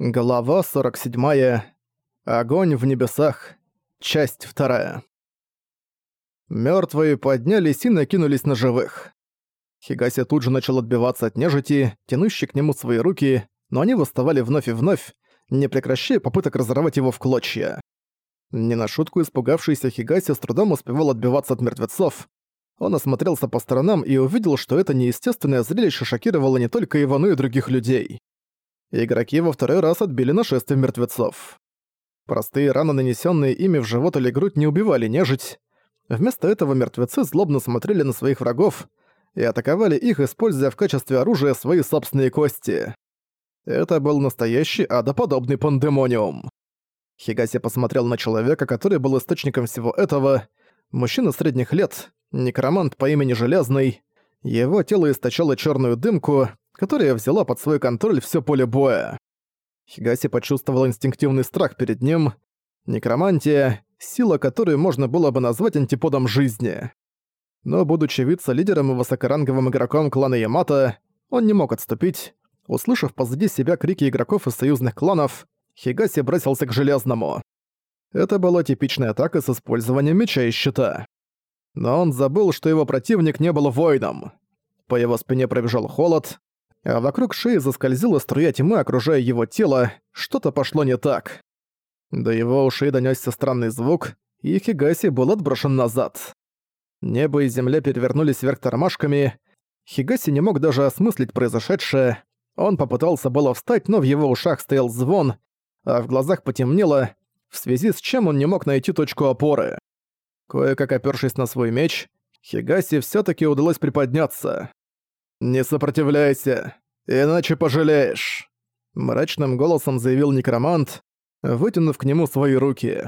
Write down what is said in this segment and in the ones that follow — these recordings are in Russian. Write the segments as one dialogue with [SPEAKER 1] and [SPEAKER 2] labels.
[SPEAKER 1] Глава 47. Огонь в небесах. Часть 2. Мёртвые поднялись и накинулись на живых. Хигаси тут же начал отбиваться от нежити, тянущей к нему свои руки, но они восставали вновь и вновь, не прекращая попыток разорвать его в клочья. Не на шутку испугавшийся Хигаси с трудом успевал отбиваться от мертвецов. Он осмотрелся по сторонам и увидел, что это неестественное зрелище шокировало не только его, но и других людей игроки во второй раз отбили нашествие мертвецов. Простые раны, нанесенные ими в живот или грудь, не убивали нежить. Вместо этого мертвецы злобно смотрели на своих врагов и атаковали их, используя в качестве оружия свои собственные кости. Это был настоящий адоподобный пандемониум. Хигаси посмотрел на человека, который был источником всего этого. Мужчина средних лет, некромант по имени Железный. Его тело источало черную дымку, которая взяла под свой контроль все поле боя. Хигаси почувствовал инстинктивный страх перед ним. Некромантия — сила, которую можно было бы назвать антиподом жизни. Но, будучи вице-лидером и высокоранговым игроком клана Ямато, он не мог отступить. Услышав позади себя крики игроков из союзных кланов, Хигаси бросился к Железному. Это была типичная атака с использованием меча и щита. Но он забыл, что его противник не был воином. По его спине пробежал холод, а вокруг шеи заскользила струя тьмы, окружая его тело, что-то пошло не так. До его ушей донёсся странный звук, и Хигаси был отброшен назад. Небо и земля перевернулись вверх тормашками. Хигаси не мог даже осмыслить произошедшее. Он попытался было встать, но в его ушах стоял звон, а в глазах потемнело, в связи с чем он не мог найти точку опоры. Кое-как опёршись на свой меч, Хигаси всё-таки удалось приподняться. «Не сопротивляйся, иначе пожалеешь», — мрачным голосом заявил некромант, вытянув к нему свои руки.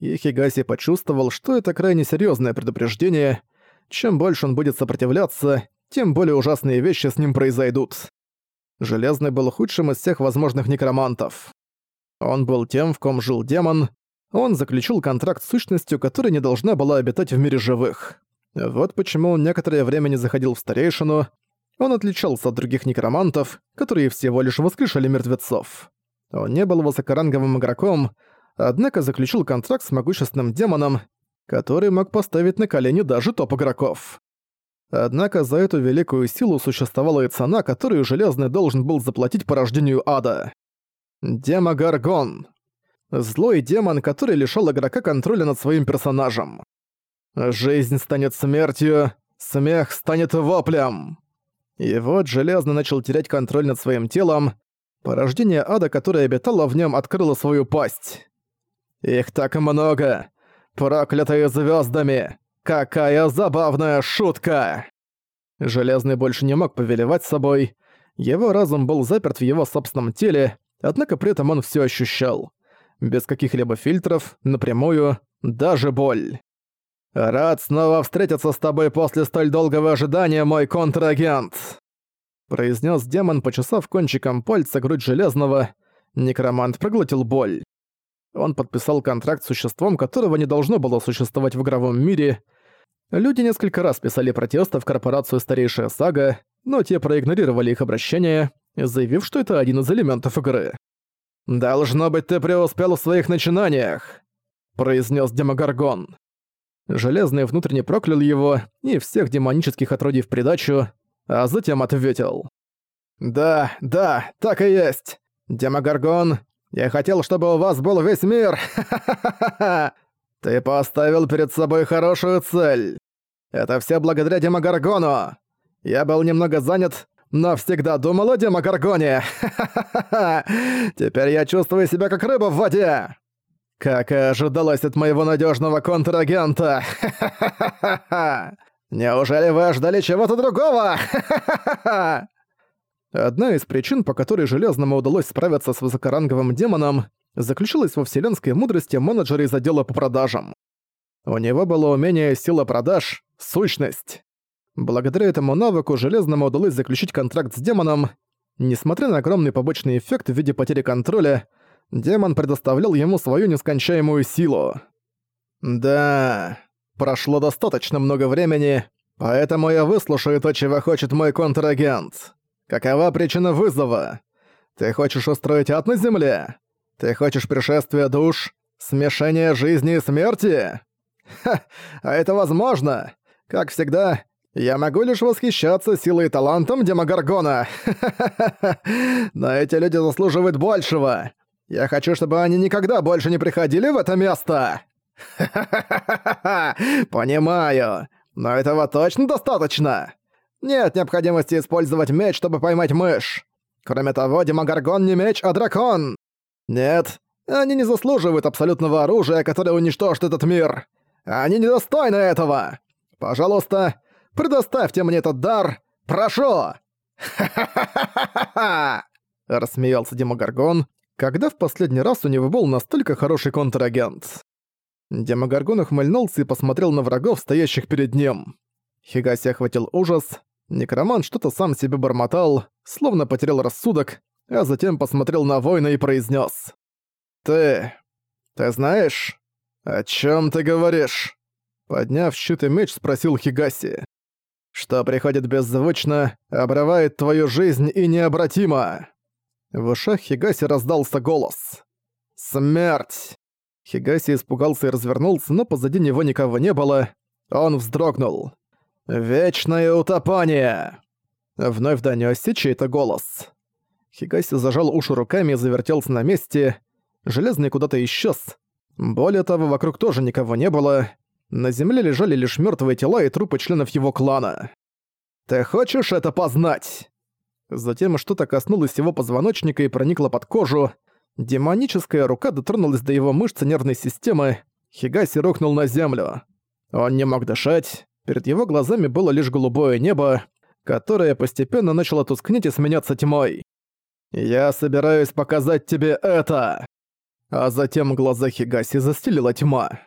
[SPEAKER 1] И Хигаси почувствовал, что это крайне серьезное предупреждение. Чем больше он будет сопротивляться, тем более ужасные вещи с ним произойдут. Железный был худшим из всех возможных некромантов. Он был тем, в ком жил демон. Он заключил контракт с сущностью, которая не должна была обитать в мире живых. Вот почему он некоторое время не заходил в старейшину, он отличался от других некромантов, которые всего лишь воскрешали мертвецов. Он не был высокоранговым игроком, однако заключил контракт с могущественным демоном, который мог поставить на колени даже топ-игроков. Однако за эту великую силу существовала и цена, которую Железный должен был заплатить по рождению ада. Демогаргон. Злой демон, который лишал игрока контроля над своим персонажем. Жизнь станет смертью, смех станет воплем. И вот Железно начал терять контроль над своим телом. Порождение ада, которое обитало в нем, открыло свою пасть. «Их так много! Проклятые звездами! Какая забавная шутка!» Железный больше не мог повелевать собой. Его разум был заперт в его собственном теле, однако при этом он все ощущал. Без каких-либо фильтров, напрямую, даже боль. «Рад снова встретиться с тобой после столь долгого ожидания, мой контрагент!» произнес демон, почесав кончиком пальца грудь Железного. Некромант проглотил боль. Он подписал контракт с существом, которого не должно было существовать в игровом мире. Люди несколько раз писали протесты в корпорацию «Старейшая сага», но те проигнорировали их обращение, заявив, что это один из элементов игры. «Должно быть, ты преуспел в своих начинаниях», — произнес Демогаргон. Железный внутренне проклял его и всех демонических отродий в придачу, а затем ответил. «Да, да, так и есть. Демогаргон, я хотел, чтобы у вас был весь мир. Ты поставил перед собой хорошую цель. Это все благодаря Демогаргону. Я был немного занят, но всегда думал о Демогаргоне. Теперь я чувствую себя как рыба в воде. Как и ожидалось от моего надежного контрагента. Неужели вы ожидали чего-то другого? Одна из причин, по которой Железному удалось справиться с высокоранговым демоном, заключилась во вселенской мудрости менеджера из отдела по продажам. У него было умение сила продаж, сущность. Благодаря этому навыку Железному удалось заключить контракт с демоном. Несмотря на огромный побочный эффект в виде потери контроля, демон предоставлял ему свою нескончаемую силу. Да, прошло достаточно много времени, поэтому я выслушаю то, чего хочет мой контрагент. Какова причина вызова? Ты хочешь устроить ад на земле? Ты хочешь пришествия душ? Смешение жизни и смерти? Ха, а это возможно. Как всегда, я могу лишь восхищаться силой и талантом Демогоргона. Но эти люди заслуживают большего. Я хочу, чтобы они никогда больше не приходили в это место. Понимаю. Но этого точно достаточно. Нет необходимости использовать меч, чтобы поймать мышь. Кроме того, Демогоргон не меч, а дракон. Нет, они не заслуживают абсолютного оружия, которое уничтожит этот мир. Они недостойны этого. Пожалуйста, предоставьте мне этот дар. Прошу. Ха-ха-ха-ха-ха! Рассмеялся Демогоргон, когда в последний раз у него был настолько хороший контрагент. Демогоргон ухмыльнулся и посмотрел на врагов, стоящих перед ним. Хигаси охватил ужас. Некроман что-то сам себе бормотал, словно потерял рассудок, а затем посмотрел на воина и произнес: «Ты... ты знаешь, о чем ты говоришь?» Подняв щит и меч, спросил Хигаси. «Что приходит беззвучно, обрывает твою жизнь и необратимо!» В ушах Хигаси раздался голос. «Смерть!» Хигаси испугался и развернулся, но позади него никого не было. Он вздрогнул. «Вечное утопание!» Вновь донёсся чей-то голос. Хигаси зажал уши руками и завертелся на месте. Железный куда-то исчез. Более того, вокруг тоже никого не было. На земле лежали лишь мёртвые тела и трупы членов его клана. «Ты хочешь это познать?» Затем что-то коснулось его позвоночника и проникло под кожу. Демоническая рука дотронулась до его мышцы нервной системы. Хигаси рухнул на землю. Он не мог дышать. Перед его глазами было лишь голубое небо, которое постепенно начало тускнеть и сменяться тьмой. «Я собираюсь показать тебе это!» А затем глаза Хигаси застелила тьма.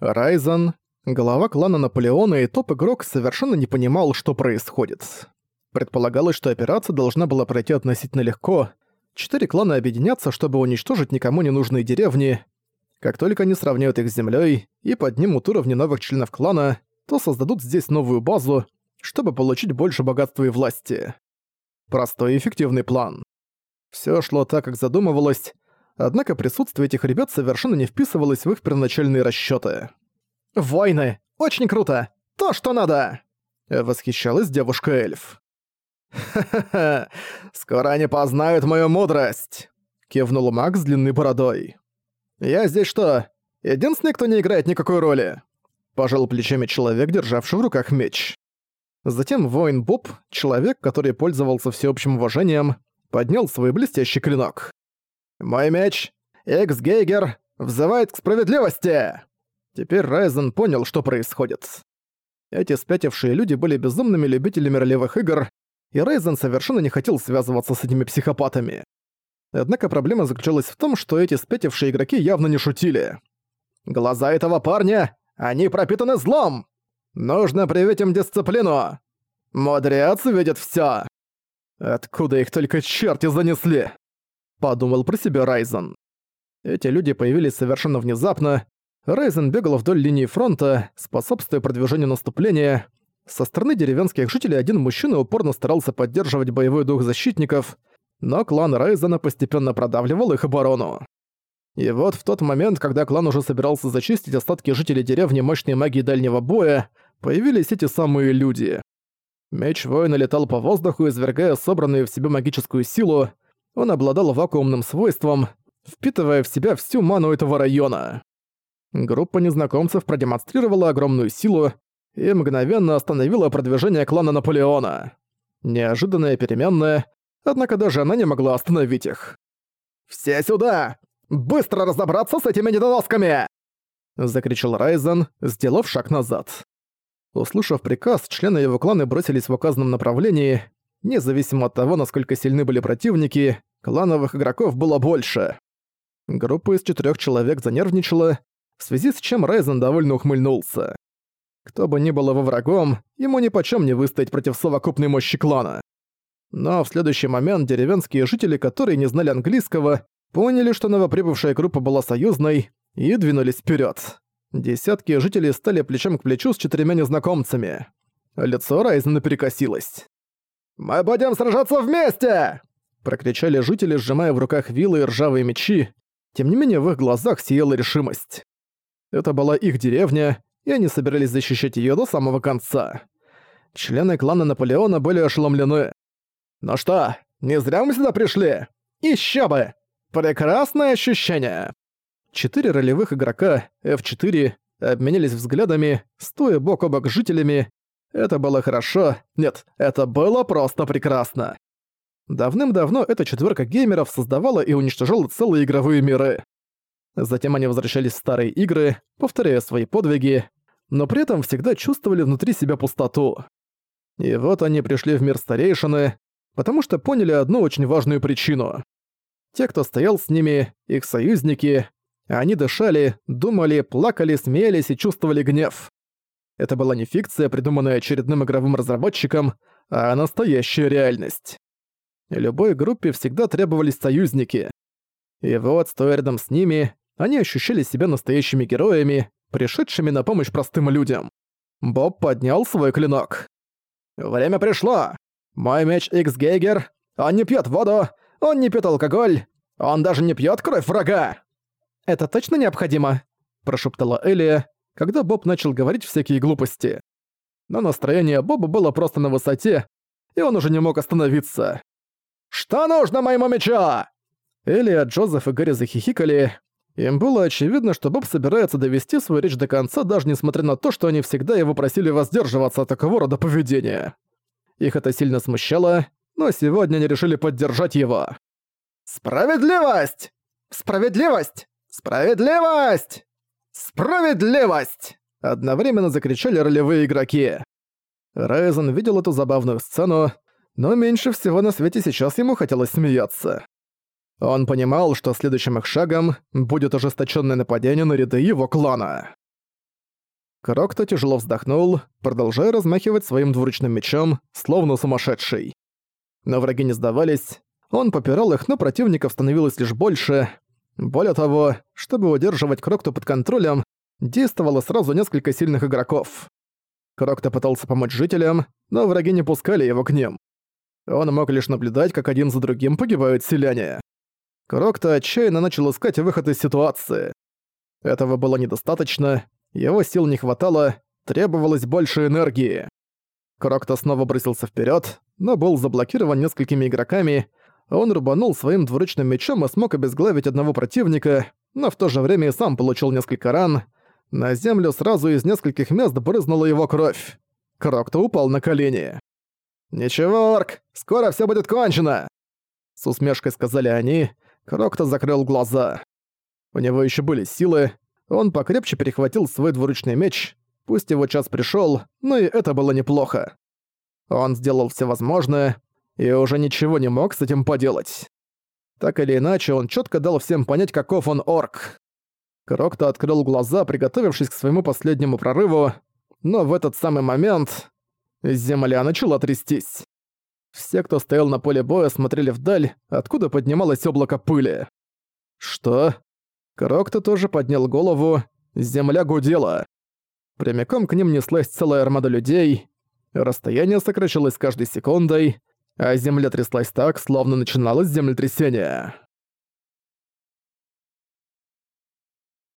[SPEAKER 1] Райзен, глава клана Наполеона и топ-игрок совершенно не понимал, что происходит. Предполагалось, что операция должна была пройти относительно легко, Четыре клана объединятся, чтобы уничтожить никому не нужные деревни. Как только они сравняют их с землей и поднимут уровни новых членов клана, то создадут здесь новую базу, чтобы получить больше богатства и власти. Простой и эффективный план. Все шло так, как задумывалось, однако присутствие этих ребят совершенно не вписывалось в их первоначальные расчеты. «Войны! Очень круто! То, что надо!» Восхищалась девушка-эльф. «Ха-ха-ха, скоро они познают мою мудрость!» — кивнул Макс с длинной бородой. «Я здесь что, единственный, кто не играет никакой роли?» Пожал плечами человек, державший в руках меч. Затем воин Боб, человек, который пользовался всеобщим уважением, поднял свой блестящий клинок. «Мой меч, Экс-Гейгер, взывает к справедливости!» Теперь Райзен понял, что происходит. Эти спятившие люди были безумными любителями ролевых игр, и Рейзен совершенно не хотел связываться с этими психопатами. Однако проблема заключалась в том, что эти спятившие игроки явно не шутили. «Глаза этого парня, они пропитаны злом! Нужно привить им дисциплину! Мудрец видит всё!» «Откуда их только черти занесли?» — подумал про себя Райзен. Эти люди появились совершенно внезапно. Райзен бегал вдоль линии фронта, способствуя продвижению наступления, со стороны деревенских жителей один мужчина упорно старался поддерживать боевой дух защитников, но клан Райзена постепенно продавливал их оборону. И вот в тот момент, когда клан уже собирался зачистить остатки жителей деревни мощной магии дальнего боя, появились эти самые люди. Меч воина летал по воздуху, извергая собранную в себе магическую силу, он обладал вакуумным свойством, впитывая в себя всю ману этого района. Группа незнакомцев продемонстрировала огромную силу, и мгновенно остановила продвижение клана Наполеона. Неожиданная переменная, однако даже она не могла остановить их. «Все сюда! Быстро разобраться с этими недоносками!» Закричал Райзен, сделав шаг назад. Услышав приказ, члены его клана бросились в указанном направлении. Независимо от того, насколько сильны были противники, клановых игроков было больше. Группа из четырех человек занервничала, в связи с чем Райзен довольно ухмыльнулся. Кто бы ни был его врагом, ему нипочём не выстоять против совокупной мощи клана. Но в следующий момент деревенские жители, которые не знали английского, поняли, что новоприбывшая группа была союзной, и двинулись вперед. Десятки жителей стали плечом к плечу с четырьмя незнакомцами. Лицо Райзена перекосилось. «Мы будем сражаться вместе!» прокричали жители, сжимая в руках вилы и ржавые мечи. Тем не менее, в их глазах сияла решимость. Это была их деревня, и они собирались защищать её до самого конца. Члены клана Наполеона были ошеломлены. «Ну что, не зря мы сюда пришли? Ещё бы! Прекрасное ощущение!» Четыре ролевых игрока, F4, обменялись взглядами, стоя бок о бок с жителями. Это было хорошо. Нет, это было просто прекрасно. Давным-давно эта четверка геймеров создавала и уничтожала целые игровые миры. Затем они возвращались в старые игры, повторяя свои подвиги, но при этом всегда чувствовали внутри себя пустоту. И вот они пришли в мир старейшины, потому что поняли одну очень важную причину. Те, кто стоял с ними, их союзники, они дышали, думали, плакали, смеялись и чувствовали гнев. Это была не фикция, придуманная очередным игровым разработчиком, а настоящая реальность. Любой группе всегда требовались союзники. И вот, стоя рядом с ними, они ощущали себя настоящими героями, пришедшими на помощь простым людям. Боб поднял свой клинок. «Время пришло! Мой меч X-Гейгер, он не пьет воду, он не пьет алкоголь, он даже не пьет кровь врага!» «Это точно необходимо?» – прошептала Элия, когда Боб начал говорить всякие глупости. Но настроение Боба было просто на высоте, и он уже не мог остановиться. «Что нужно моему мечу?» Элия, Джозеф и Гэри захихикали. Им было очевидно, что Боб собирается довести свою речь до конца, даже несмотря на то, что они всегда его просили воздерживаться от такого рода поведения. Их это сильно смущало, но сегодня они решили поддержать его. «Справедливость! Справедливость! Справедливость! Справедливость!» Одновременно закричали ролевые игроки. Райзен видел эту забавную сцену, но меньше всего на свете сейчас ему хотелось смеяться. Он понимал, что следующим их шагом будет ожесточенное нападение на ряды его клана. Крокто тяжело вздохнул, продолжая размахивать своим двуручным мечом, словно сумасшедший. Но враги не сдавались, он попирал их, но противников становилось лишь больше, более того, чтобы удерживать Крокта под контролем, действовало сразу несколько сильных игроков. Крокта пытался помочь жителям, но враги не пускали его к ним. Он мог лишь наблюдать, как один за другим погибают селяне. Крокта отчаянно начал искать выход из ситуации. Этого было недостаточно, его сил не хватало, требовалось больше энергии. Крокта снова бросился вперед, но был заблокирован несколькими игроками, он рубанул своим двуручным мечом и смог обезглавить одного противника, но в то же время и сам получил несколько ран. На землю сразу из нескольких мест брызнула его кровь. Крокто упал на колени. «Ничего, Орк, скоро все будет кончено!» С усмешкой сказали они, Крокто закрыл глаза. У него еще были силы, он покрепче перехватил свой двуручный меч, пусть его час пришел, но и это было неплохо. Он сделал все возможное, и уже ничего не мог с этим поделать. Так или иначе, он четко дал всем понять, каков он орк. Крокто открыл глаза, приготовившись к своему последнему прорыву, но в этот самый момент земля начала трястись. Все, кто стоял на поле боя, смотрели вдаль, откуда поднималось облако пыли. Что? Крокто тоже поднял голову, земля гудела. Прямиком к ним неслась целая армада людей, расстояние сокращалось каждой секундой, а земля тряслась так, словно начиналось землетрясение.